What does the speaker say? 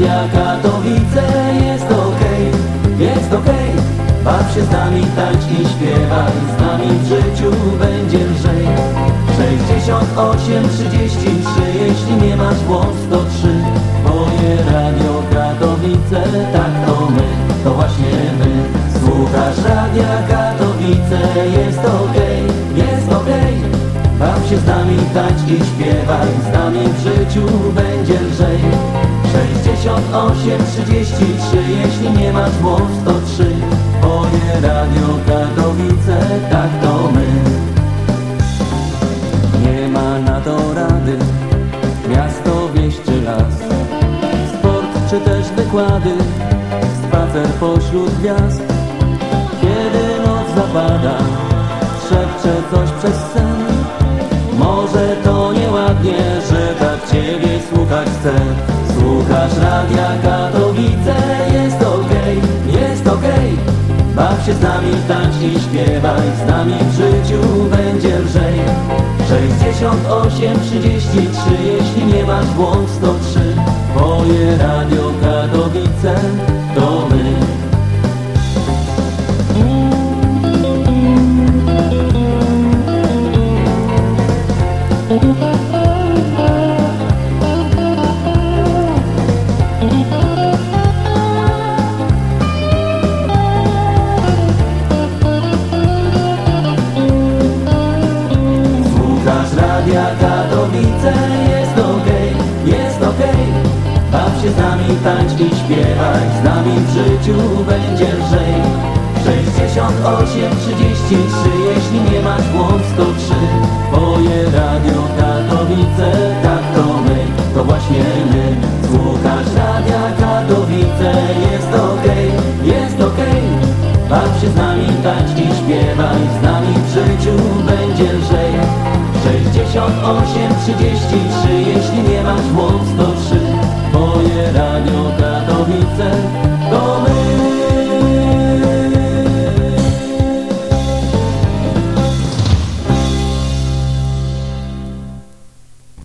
Radia Katowice Jest okej, jest okej. Baw się z nami, tańcz i śpiewaj Z nami w życiu będzie lżej. 68, 33 Jeśli nie masz głos to 3 Twoje radio Katowice Tak to my, to właśnie my. Słuchasz radia Katowice Jest okej, jest okej. Baw się z nami, tańcz i śpiewaj Z nami w życiu będzie lżej 68, 33 Jeśli nie masz głos to 3 Twoje radio Katowice Tak to my. Nie ma na to rady. Miasto, wieś czy las. Sport czy też wykłady? Spacer pośród gwiazd. Kiedy noc zapada Szepcze coś przez sen. Może to nieładnie, że tak Ciebie słuchać chcę Słuchasz radia Katowice? Jest okej, jest okej. Baw się z nami, tańcz i śpiewaj. Z nami w życiu będzie lżej. 68, 33 Jeśli nie masz głos to 3 Twoje radio Katowice Katowice Jest okej, jest okej. Baw się z nami, tańcz i śpiewaj Z nami w życiu będzie lżej. 68, 33 Jeśli nie masz głos to 3 Twoje radio Katowice Tak to my, to właśnie my. Słuchasz radia Katowice Jest okej, jest okej. Baw się z nami, tańcz i śpiewaj Z nami Jeśli nie masz głos to 3 Twoje radio Katowice